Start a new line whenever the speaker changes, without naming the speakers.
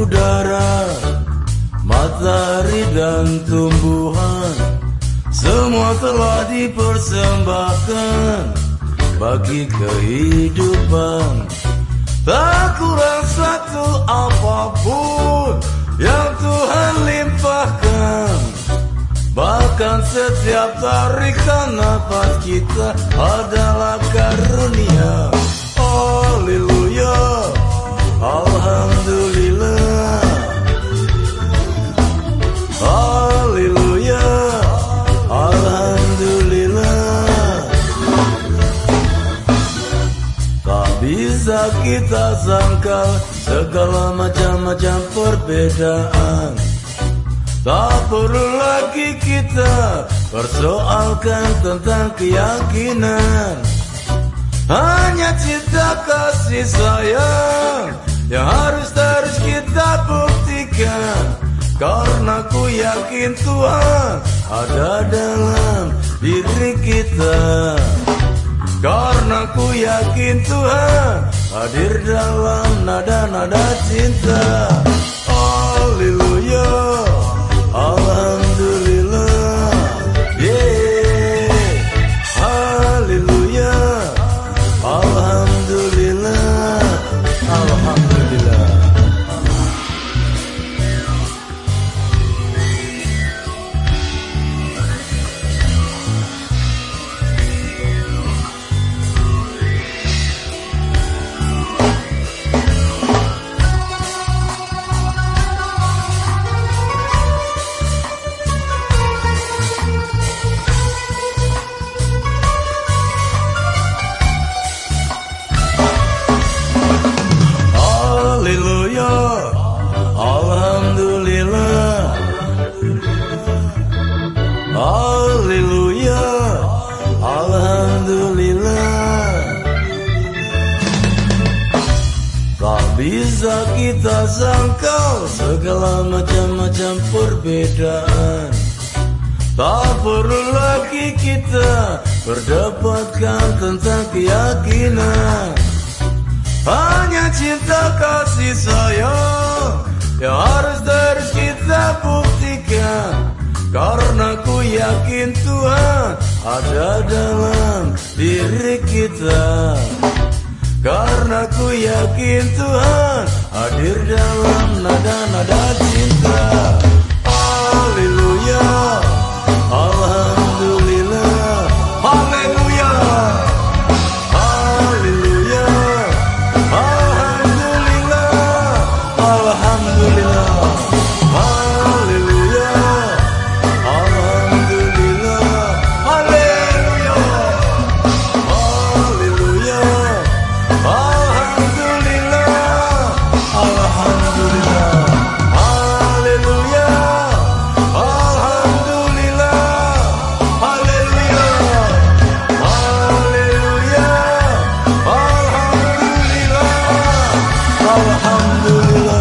Udara Matahari dan tumbuhan Semua telah dipersembahkan Bagi kehidupan. Tak kurang satu apa pun Yang Tuhan limpahkan. Bahkan setiap tarikan nafas kita adalah karunia. Haleluya bisa kita sangkal segala macam-macam perbedaan. Tak perlu lagi kita persoalkan tentang keyakinan. Hanya cinta kasih sayang yang harus terus kita buktikan. Karena ku yakin Tuhan ada dalam diri kita Karena ku yakin Tuhan hadir dalam nada-nada cinta bisa kita sangkal segala macam-macam perbedaan. Tak perlu lagi kita berdebatkan tentang keyakinan. Hanya cinta kasih sayang yang harus terus kita buktikan. Karena ku yakin Tuhan ada dalam diri kita karena ku yakin Tuhan hadir dalam nada-nada cinta. 不。